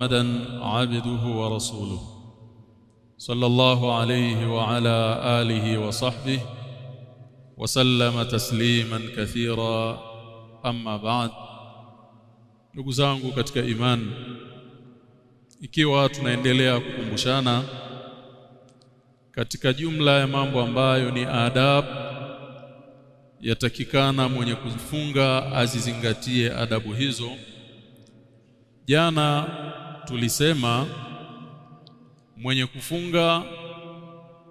محمدا عبده ورسوله صلى الله عليه وعلى آله وصحبه وسلم تسليما كثيرا أما بعد ndugu zangu katika imani ikiwa tunaendelea kukumbushana katika jumla ya mambo ambayo ni adab yatakikana mwenye kufunga azizingatie adabu hizo jana tulisema mwenye kufunga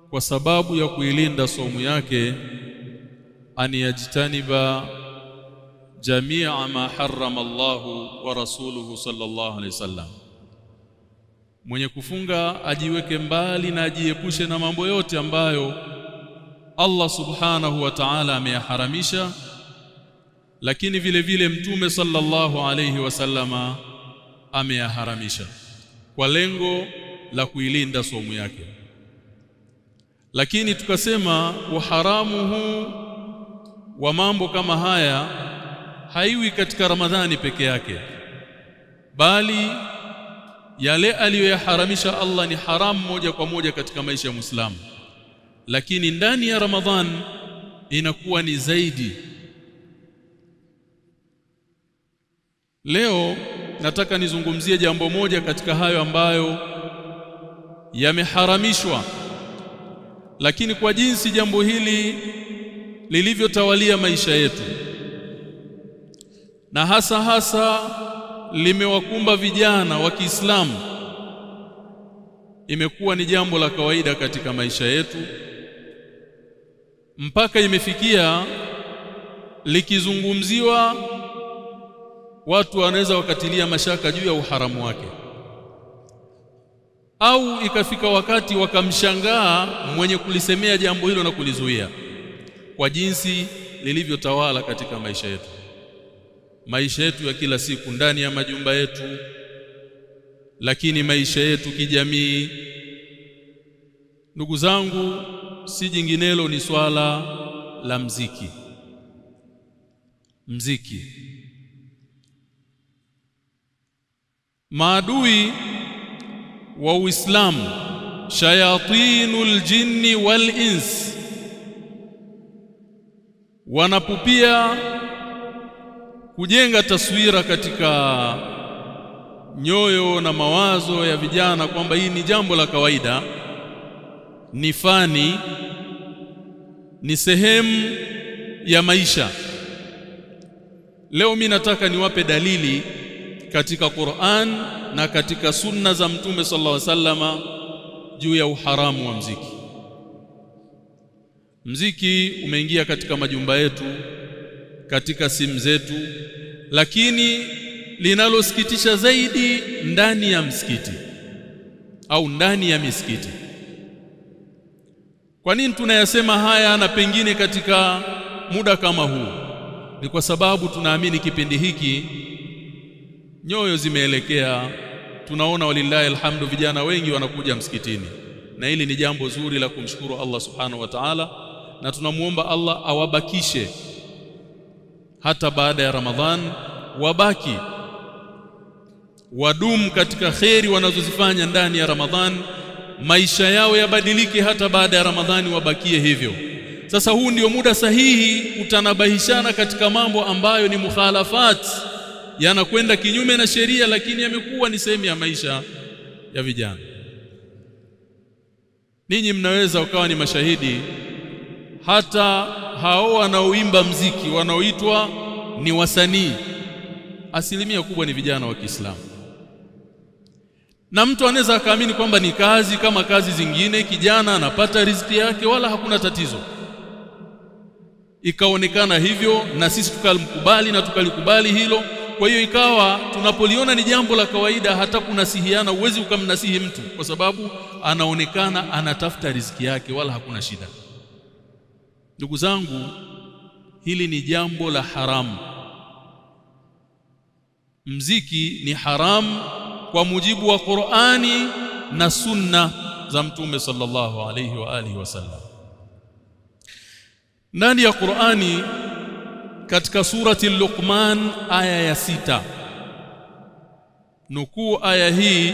kwa sababu ya kuilinda somu yake aniyajitaniba jamia ma harrama Allahu wa rasuluhu sallallahu alaihi wasallam. Mwenye kufunga ajiweke mbali na ajiepushe na mambo yote ambayo Allah subhanahu wa ta'ala ameyaharamisha lakini vile vile mtume sallallahu alaihi wasallama ameyaharamisha kwa lengo la kuilinda somu yake. Lakini tukasema uharamu huu wa mambo kama haya haiwi katika Ramadhani peke yake bali yale aliyoyaharamisha Allah ni haramu moja kwa moja katika maisha ya Muislamu. Lakini ndani ya Ramadhan inakuwa ni zaidi. Leo nataka nizungumzie jambo moja katika hayo ambayo yameharamishwa. Lakini kwa jinsi jambo hili lilivyotawalia maisha yetu na hasa hasa limewakumba vijana wa Kiislamu imekuwa ni jambo la kawaida katika maisha yetu. Mpaka imefikia likizungumziwa watu wanaweza wakatilia mashaka juu ya uharamu wake. Au ikafika wakati wakamshangaa mwenye kulisemea jambo hilo na kulizuia. Kwa jinsi lilivyotawala katika maisha yetu. Maisha yetu ya kila siku ndani ya majumba yetu. Lakini maisha yetu kijamii. Ndugu zangu si jinginelo ni swala la mziki. Mziki maadui wa Uislamu shayatinul jinni wal ins wanapupia kujenga taswira katika nyoyo na mawazo ya vijana kwamba hii ni jambo la kawaida ni fani ni sehemu ya maisha. Leo mimi nataka niwape dalili katika Qur'an na katika sunna za mtume sallallahu alaihi wasallama juu ya uharamu wa mziki. Mziki umeingia katika majumba yetu katika simu zetu lakini linalosikitisha zaidi ndani ya msikiti au ndani ya misikiti. Kwa nini tunayasema haya na pengine katika muda kama huu? Ni kwa sababu tunaamini kipindi hiki nyoyo zimeelekea. Tunaona walillahi alhamdu vijana wengi wanakuja msikitini. Na hili ni jambo zuri la kumshukuru Allah subhanahu wa ta'ala na tunamuomba Allah awabakishe. Hata baada ya Ramadhan wabaki. Wadumu katika kheri wanazozifanya ndani ya Ramadhan maisha yao yabadilike hata baada ya Ramadhani wabakie hivyo. Sasa huu ndio muda sahihi utanabahishana katika mambo ambayo ni mukhalafat yanakwenda kinyume na sheria lakini yamekuwa ni sehemu ya maisha ya vijana. Ninyi mnaweza ukawa ni mashahidi hata hao wanaoimba mziki wanaoitwa ni wasanii. Asilimia kubwa ni vijana wa Kiislamu. Na mtu anaweza akaamini kwamba ni kazi kama kazi zingine kijana anapata riziki yake wala hakuna tatizo. Ikaonekana hivyo na sisi tukalimkubali na tukalikubali hilo kwa hiyo ikawa tunapoliona ni jambo la kawaida hata kunasihiana uwezi ukamnasihi mtu kwa sababu anaonekana anatafuta riziki yake wala hakuna shida. Ndugu zangu hili ni jambo la haramu mziki ni haramu kwa mujibu wa Qur'ani na sunna za mtume sallallahu alayhi wa alihi wasallam. Ndani ya Qur'ani katika surati Luqman aya ya sita nukuu aya hii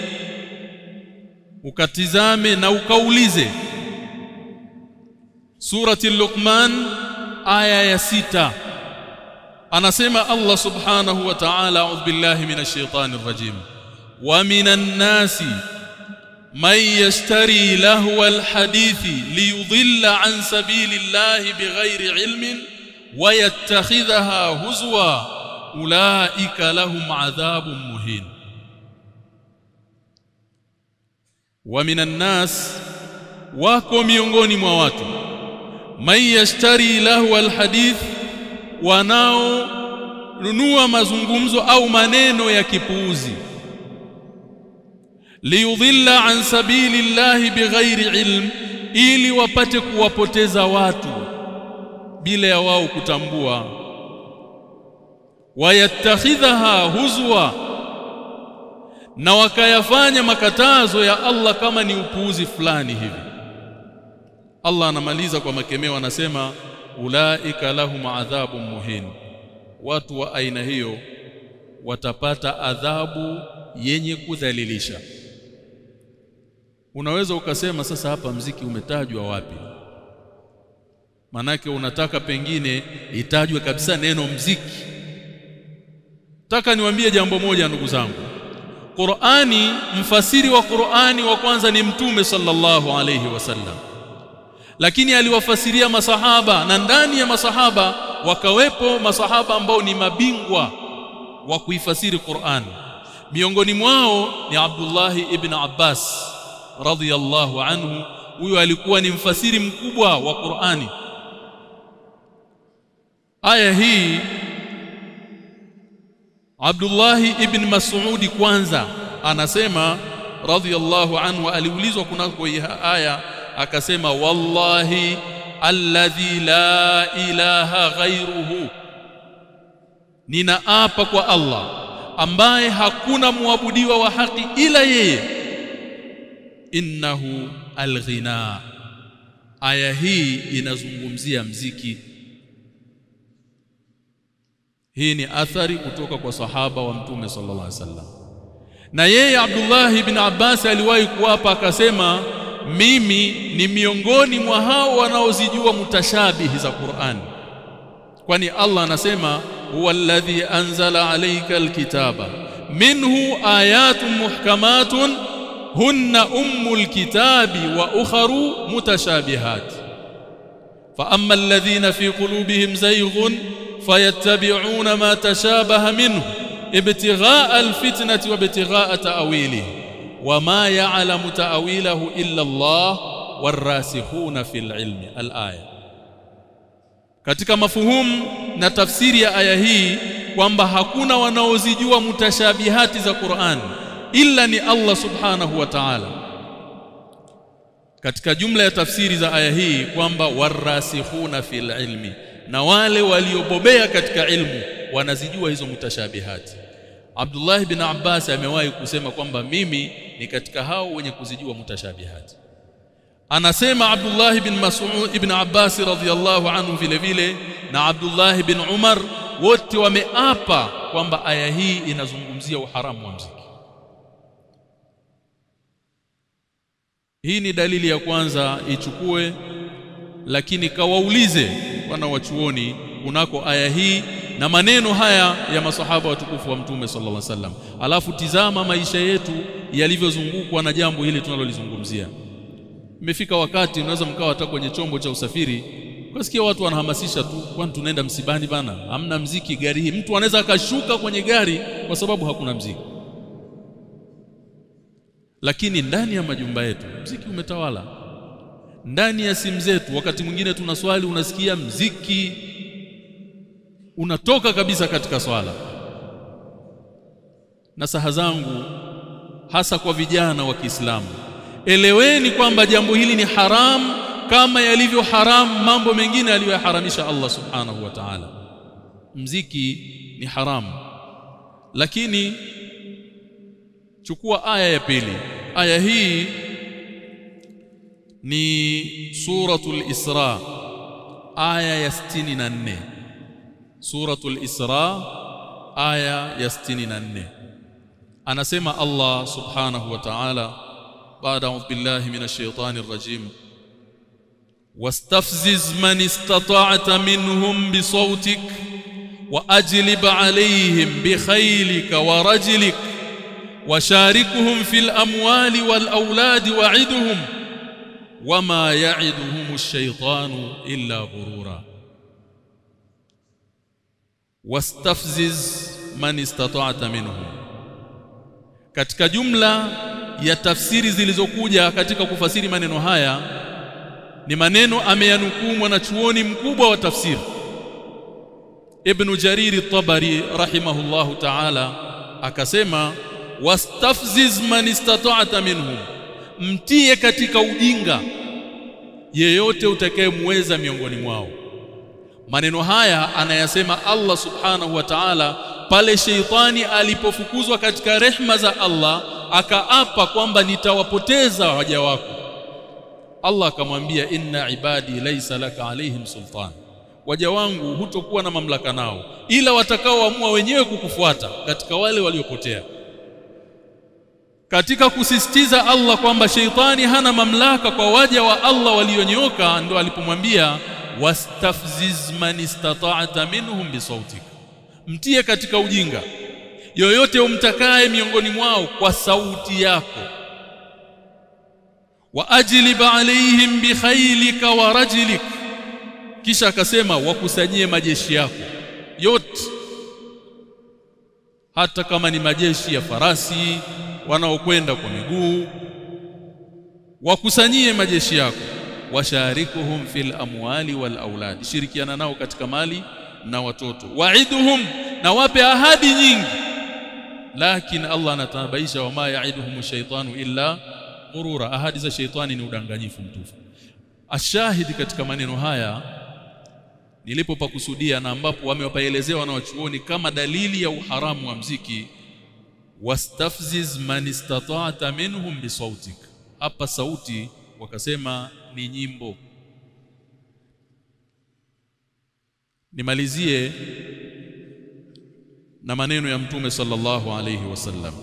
ukatizame na ukaulize surati Luqman aya ya sita anasema Allah subhanahu wa ta'ala a'udhu billahi minash shaitani rajim wa minan nasi man yashtari lahwa alhadithi liyudilla an sabilillahi bighairi ilmin wa yattakhidhaha huzwa ulaika lahum adhabun muhin wa minan nas wako miongoni mwa watu man yashtari lahwa alhadith wanao nunua mazungumzo au maneno ya kipuuzi liyudhilla an sabili llahi bighairi ilm ili wapate kuwapoteza watu bila ya wao kutambua. Wayattakhidhaha huzwa na wakayafanya makatazo ya Allah kama ni upuuzi fulani hivi. Allah anamaliza kwa makemeo anasema ulaika lahum adhabun muhin. Watu wa aina hiyo watapata adhabu yenye kudhalilisha. Unaweza ukasema sasa hapa mziki umetajwa wapi manake unataka pengine itajwe kabisa neno mziki. Taka niwaambie jambo moja ndugu zangu. Qur'ani mfasiri wa Qur'ani wa kwanza ni mtume sallallahu alayhi wasallam lakini aliwafasiria masahaba na ndani ya masahaba wakawepo masahaba ambao ni mabingwa wa kuifasiri Qur'ani. miongoni mwao ni Abdullah ibn Abbas radhiyallahu anhu. Huyo alikuwa ni mfasiri mkubwa wa Qur'ani aya hii Abdullah ibn Mas'ud kwanza anasema radhiyallahu anhu aliulizwa kunako aya akasema wallahi alladhi la ilaha ghairuhu ninaapa kwa Allah ambaye hakuna muabudiwa wa haki ila yeye. Innahu alghina. Aya hii inazungumzia mziki hii ni athari kutoka kwa sahaba wa mtume sallallahu alaihi wasallam na yeye Abdullah ibn Abbas aliwahi kuapa akasema mimi ni miongoni mwa hao wanaozijua mutashabihi za Qur'an kwani Allah anasema huwa anzala alayka alkitaba minhu ayatun muhkamatun hunna ummul kitabi wa ukharu mutashabihat fa amma alladhina fi qulubihim zayghun ma tashabaha minhu ibtigha'a alfitnati wa ibtigha'a ta'wilihi وما يعلم تأويله إلا الله والراسخون في العلم الآية katika mafuhumu na tafsiri ya aya hii kwamba hakuna wanaozijua mutashabihati za Qur'an illa ni Allah subhanahu wa ta'ala katika jumla ya tafsiri za aya hii kwamba warasikhuna fil ilmi na wale waliobobea katika ilmu wanazijua hizo mutashabihati. Abdullah bin Abbas amewahi kusema kwamba mimi ni katika hao wenye kuzijua mutashabihati. Anasema Abdullah bin Mas'ud ibn Abbas radhiyallahu anhu vile vile na Abdullah bin Umar wote wameapa kwamba aya hii inazungumzia uharamu wa mziki hii ni dalili ya kwanza ichukue lakini kawaulize wana wachuoni kunako aya hii na maneno haya ya masahaba watukufu wa mtume sallallahu alaihi wasallam. Alafu tizama maisha yetu yalivyozungukwa na jambo hili tunalolizungumzia. Imefika wakati unaweza mkawa hata kwenye chombo cha usafiri ukasikia watu wanahamasisha tu kwani tunaenda msibani bana? Hamna mziki gari hii. Mtu anaweza akashuka kwenye gari kwa sababu hakuna mziki. Lakini ndani ya majumba yetu mziki umetawala ndani ya simu zetu. Wakati mwingine tunaswali unasikia mziki unatoka kabisa katika swala. Na saha zangu hasa kwa vijana wa Kiislamu eleweni kwamba jambo hili ni haramu kama yalivyo haramu mambo mengine aliyoharamisha Allah subhanahu wa ta'ala. Mziki ni haramu lakini chukua aya ya pili. Aya hii ni suratul Isra aya ya 64 suratul Isra aya ya 64 anasema Allah subhanahu wa ta'ala baada billahi minash shaitani rrajim واستفزز من استطعت منهم بصوتك واجلب عليهم بخيلك ورجلك وشاركهم في الاموال والاولاد وعدهم wama ya'iduhum ash-shaytanu illa ghurura wastafziz man istata'ta minhum katika jumla ya tafsiri zilizokuja katika kufasiri maneno haya ni maneno ameyanukuu mwanachuoni mkubwa wa tafsiri Ibn Jarir at-Tabari rahimahullahu ta'ala akasema wastafziz man istata'ta minhum mtie katika ujinga. Yeyote utakayemweza miongoni mwao. Maneno haya anayasema Allah subhanahu wa ta'ala pale sheitani alipofukuzwa katika rehma za Allah akaapa kwamba nitawapoteza waja wako. Allah akamwambia inna ibadi laysa laka alaihim sultan. Waja wangu hutokuwa na mamlaka nao ila watakaoamua wenyewe kukufuata katika wale waliopotea katika kusisitiza Allah kwamba sheitani hana mamlaka kwa waja wa Allah walionyoka ndo alipomwambia wastafziz man istata'ta minhum bisautik mtie katika ujinga. Yoyote umtakaye miongoni mwao kwa sauti yako. Wa ajlib alaihim bikhailika wa rajlik. Kisha akasema wakusanyie majeshi yako yote. Hata kama ni majeshi ya farasi wanaokwenda kwa miguu wakusanyie majeshi yako washarikuhum fil amwali wal aulad shirikiana nao katika mali na watoto waiduhum na wape ahadi nyingi. Lakini Allah anatabaisha wama yaiduhum shaitanu illa ghurura ahadi za shaitani ni udanganyifu mtufu ashahidi katika maneno haya nilipopakusudia na ambapo wamewapaelezewa na wachuoni kama dalili ya uharamu wa mziki wastafziz man istata'ta minhum bisautik hapa sauti wakasema ni nyimbo. Nimalizie na maneno ya mtume sallallahu alayhi wasallam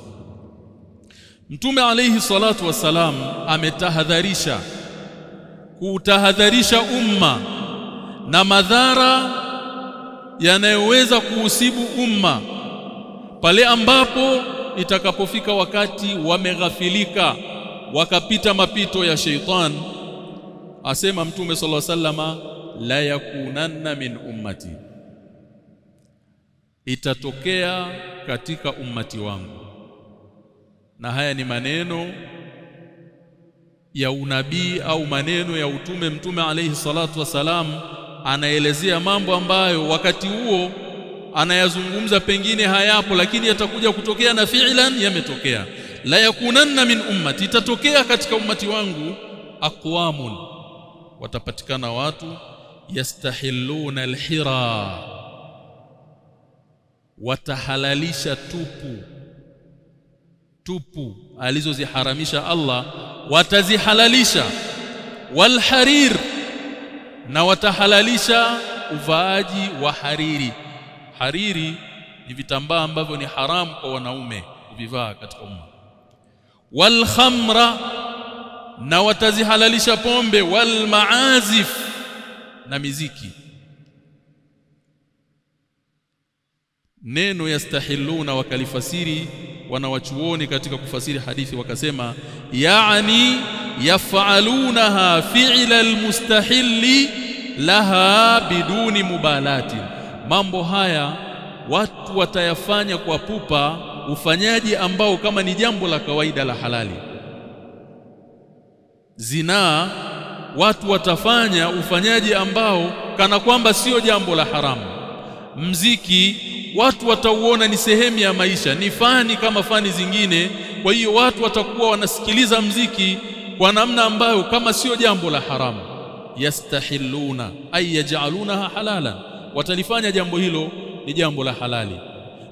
mtume alayhi salatu wasalam ametahadharisha kutahadharisha umma na madhara yanayoweza kuusibu umma pale ambapo itakapofika wakati wameghafilika wakapita mapito ya sheitan asema mtume sallallahu wasallama la yakunanna min ummati. Itatokea katika ummati wangu. Na haya ni maneno ya unabii au maneno ya utume mtume alaihi salatu wasalam anaelezea mambo ambayo wakati huo anayazungumza pengine hayapo lakini yatakuja kutokea na fi'lan yametokea. La yakunanna min ummati itatokea katika ummati wangu aqwamun. Watapatikana watu yastahilluna alhira. Watahalalisha tupu. Tupu alizoziharamisha Allah watazihalalisha. Walharir na watahalalisha uvaaji wa hariri hariri ni vitambaa ambavyo ni haramu kwa wanaume kuvivaa katika umma. Wal khamra na watazihalalisha pombe. Wal maazif na miziki. Neno yastahiluna wakalifasiri wanawachuoni katika kufasiri hadithi wakasema yaani yaf'alunaha fi'la almustahilli laha biduni mubalati mambo haya watu watayafanya kwa pupa ufanyaji ambao kama ni jambo la kawaida la halali. Zinaa watu watafanya ufanyaji ambao kana kwamba sio jambo la haramu. Mziki watu watauona ni sehemu ya maisha ni fani kama fani zingine. Kwa hiyo watu watakuwa wanasikiliza mziki kwa namna ambayo kama sio jambo la haramu. Yastahiluna ay yaj'alunaha halalan watalifanya jambo hilo ni jambo la halali.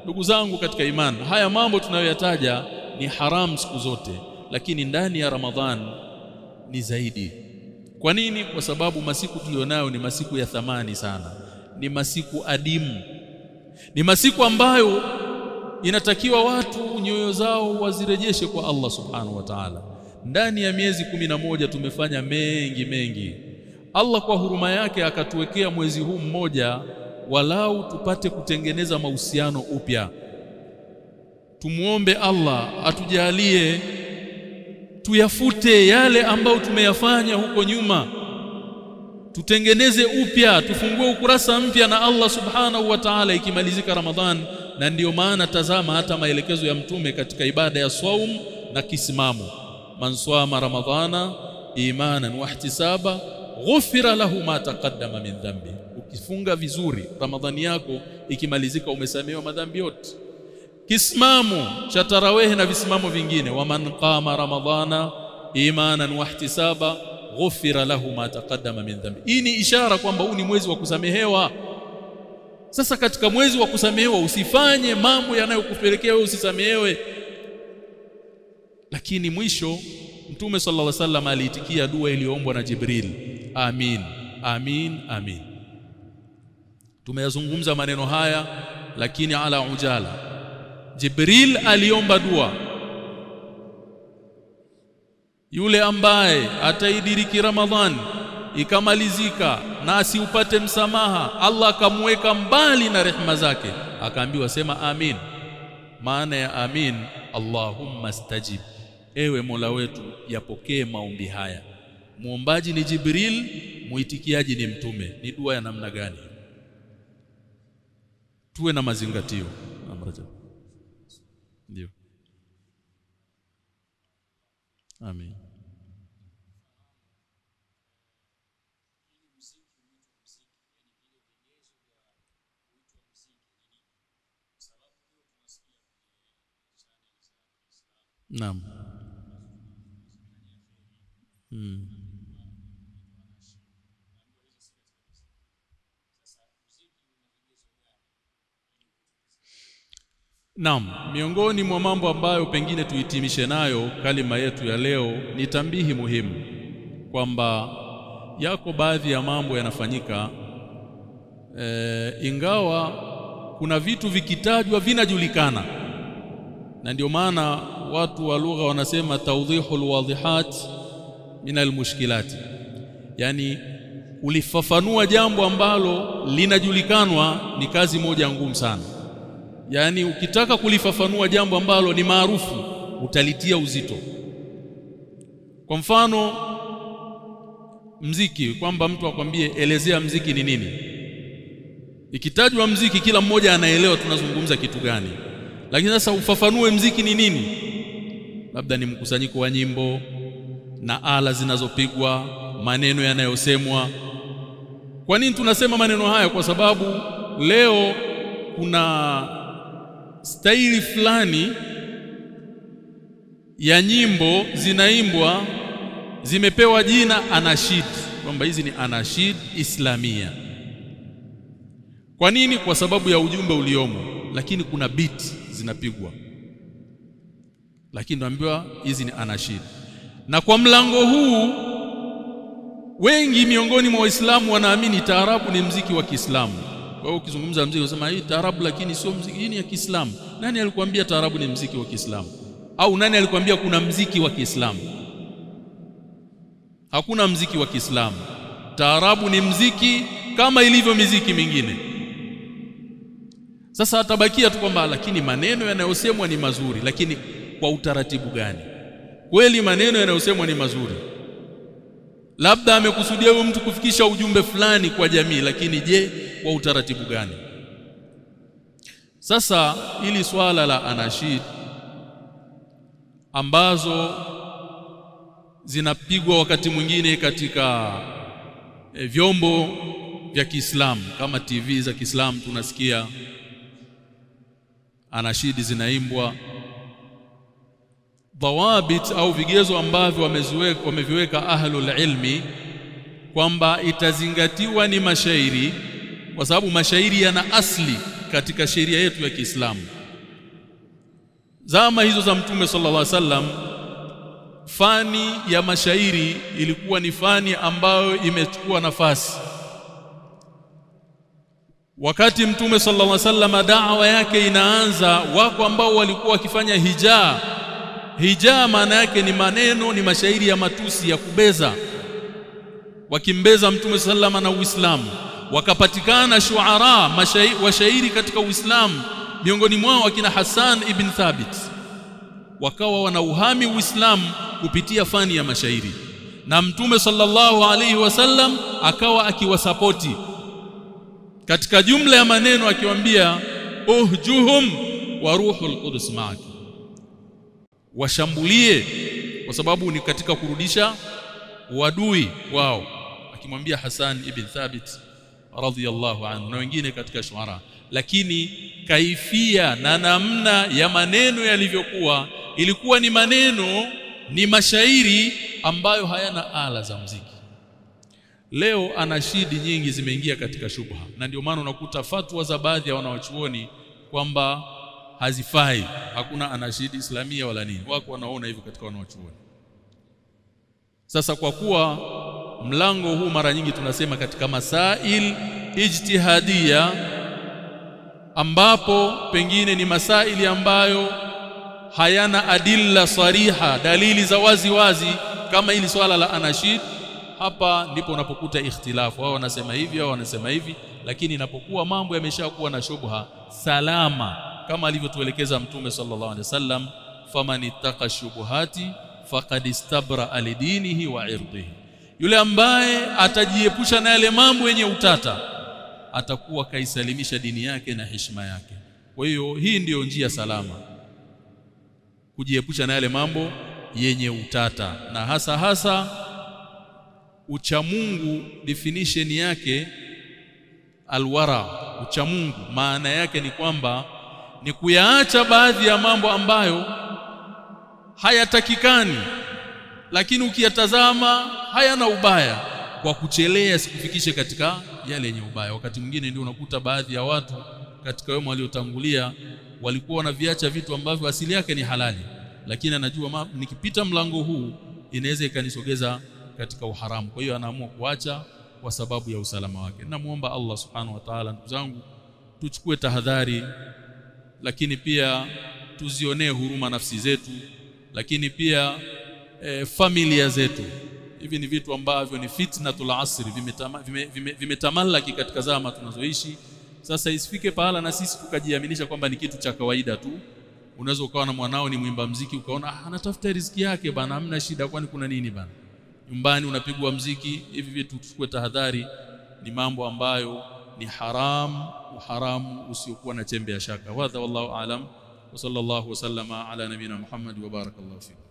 Ndugu zangu katika imani haya mambo tunayoyataja ni haram siku zote lakini ndani ya ramadhan ni zaidi. Kwa nini? Kwa sababu masiku tulionayo ni masiku ya thamani sana. Ni masiku adimu. Ni masiku ambayo inatakiwa watu nyoyo zao wazirejeshe kwa Allah subhanahu wa ta'ala. Ndani ya miezi moja tumefanya mengi mengi Allah kwa huruma yake akatuwekea mwezi huu mmoja walau tupate kutengeneza mahusiano upya. Tumuombe Allah atujalie tuyafute yale ambayo tumeyafanya huko nyuma. Tutengeneze upya tufungue ukurasa mpya na Allah subhanahu wa ta'ala ikimalizika Ramadhan. Na ndiyo maana tazama hata maelekezo ya mtume katika ibada ya saum na kisimamo man swama ramadhana imanan wa ihtisaba ghufira lahu ma taqaddama min dhambi. ukifunga vizuri ramadhani yako ikimalizika umesamehewa madhambi yote. Kisimamo cha tarawehe na visimamo vingine. Wa man qama ramadhana imanan wahtisaba ghufira lahu ma taqaddama min dhanbi. Hii ni ishara kwamba huu ni mwezi wa kusamehewa. Sasa katika mwezi wa kusamehewa usifanye mambo yanayokupelekea wewe usisamehewe. Lakini mwisho mtume sallallahu alaihi wasallam aliitikia dua iliyoombwa na Jibril amin. Amin amin. Tumeyazungumza maneno haya lakini ala ujala. Jibril aliomba dua. Yule ambaye ataidiriki Ramadhani ikamalizika na asiupate msamaha Allah akamweka mbali na rehma zake. Akaambiwa sema amin. Maana ya amin Allahumma stajib. Ewe Mola wetu yapokee maombi haya muombaji ni Jibril muitikiaji ni mtume. Ni dua ya namna gani? Tuwe na mazingatio. Amraja ndio. Amin. Naam. Hmm. Naam, miongoni mwa mambo ambayo pengine tuhitimishe nayo kalima yetu ya leo ni tambihi muhimu. Kwamba yako baadhi ya mambo yanafanyika. E, ingawa kuna vitu vikitajwa vinajulikana. Na ndio maana watu wa lugha wanasema tawdihul wadihat min almushkilati yani ulifafanua jambo ambalo linajulikanwa ni kazi moja ngumu sana yani ukitaka kulifafanua jambo ambalo ni maarufu utalitia uzito. Kwa mfano mziki kwamba mtu akwambie elezea mziki ni nini? Ikitajwa mziki kila mmoja anaelewa tunazungumza kitu gani. Lakini sasa ufafanue mziki ni nini? Labda ni mkusanyiko wa nyimbo na ala zinazopigwa maneno yanayosemwa. Kwa nini tunasema maneno haya? Kwa sababu leo kuna staili fulani ya nyimbo zinaimbwa zimepewa jina anashid kwamba hizi ni anashid islamia. Kwa nini? Kwa sababu ya ujumbe uliomo lakini kuna beat zinapigwa. Lakini naambiwa hizi ni anashid. Na kwa mlango huu wengi miongoni mwa waislamu wanaamini taarabu ni mziki wa Kiislamu kwa hiyo ukizungumza mziki unasema hii taarabu lakini sio mziki hii ni ya Kiislamu. Nani alikwambia taarabu ni mziki wa Kiislamu? Au nani alikwambia kuna mziki wa Kiislamu? Hakuna mziki wa Kiislamu. Taarabu ni mziki kama ilivyo miziki mingine. Sasa atabakia tu kwamba lakini maneno yanayosemwa ni mazuri. Lakini kwa utaratibu gani? Kweli maneno yanayosemwa ni mazuri labda amekusudia huyo mtu kufikisha ujumbe fulani kwa jamii lakini je kwa utaratibu gani? Sasa ili swala la anashid ambazo zinapigwa wakati mwingine katika e, vyombo vya Kiislamu kama TV za Kiislamu tunasikia anashidi zinaimbwa dhawabit au vigezo ambavyo wameviweka ahlul ilmi kwamba itazingatiwa ni mashairi kwa sababu mashairi yana asli katika sheria yetu ya Kiislamu. Zama hizo za mtume sallallahu alaihi wasallam fani ya mashairi ilikuwa ni fani ambayo imechukua nafasi. Wakati mtume sallallahu alaihi wasallam da'wa yake inaanza wako ambao walikuwa wakifanya hijaa hijaa maana yake ni maneno ni mashairi ya matusi ya kubeza. Wakimbeza mtume sallama na Uislamu. Wakapatikana shuara mashairi, washairi katika Uislamu miongoni mwao akina Hassan ibn Thabit. Wakawa wanauhami Uislamu kupitia fani ya mashairi. Na mtume sallallahu alaihi wasallam akawa akiwasapoti. Katika jumla ya maneno akiwaambia uhjuhum wa ruhul qudus ma'aki washambulie kwa sababu ni katika kurudisha wadui wao akimwambia Hassan ibn Thabit radhiyallahu anhu na wengine katika shuara. Lakini kaifia na namna ya maneno yalivyokuwa ilikuwa ni maneno ni mashairi ambayo hayana ala za mziki leo anashidi nyingi zimeingia katika shubha na ndio maana unakuta fatwa za baadhi ya wanawachuoni kwamba hazifai. Hakuna anashidi islamia wala nini. Wako wanaona hivyo katika wanaochuoni. Sasa kwa kuwa mlango huu mara nyingi tunasema katika masail ijtihadia ambapo pengine ni masaili ambayo hayana adilla sariha dalili za wazi wazi kama hili swala la anashid hapa ndipo unapokuta ikhtilafu. Wao wanasema hivi au wanasema hivi lakini inapokuwa mambo yameshakuwa na shubha salama. Kama alivyotuelekeza mtume sallallahu alaihi wasallam faman ittaqa shubuhati faqad istabra alidinihi wa irdihi. Yule ambaye atajiepusha na yale mambo yenye utata atakuwa kaisalimisha dini yake na heshima yake. Kwa hiyo hii ndiyo njia salama kujiepusha na yale mambo yenye utata. Na hasa hasa uchamungu definition yake alwara uchamungu maana yake ni kwamba ni kuyaacha baadhi ya mambo ambayo hayatakikani lakini ukiyatazama hayana ubaya kwa kuchelea sikufikishe katika yale yenye ubaya. Wakati mwingine ndio unakuta baadhi ya watu katika wema waliotangulia walikuwa wanaviacha vitu ambavyo asili yake ni halali lakini anajua ma, nikipita mlango huu inaweza ikanisogeza katika uharamu. Kwa hiyo anaamua kuacha kwa sababu ya usalama wake. Namuomba Allah subhanahu wa ta'ala ndugu zangu tuchukue tahadhari lakini pia tuzionee huruma nafsi zetu lakini pia e, familia zetu. Hivi ni vitu ambavyo ni fitnatul asri vimetamallaki vime, vime, vime katika zama tunazoishi. Sasa isifike pahala na sisi tukajiaminisha kwamba ni kitu cha kawaida tu. Unaweza ukawa na mwanao ni mwimba mziki ukaona ah, anatafuta riziki yake bana hamna shida kwani kuna nini bana nyumbani unapigwa mziki hivi vitu tuchukue tahadhari ni mambo ambayo ni haram haramu usiokuwa na chembe ya shaka. Wadha wallahu alam wa sallallahu wasallama ala nabina muhammad wa barakallahu fikum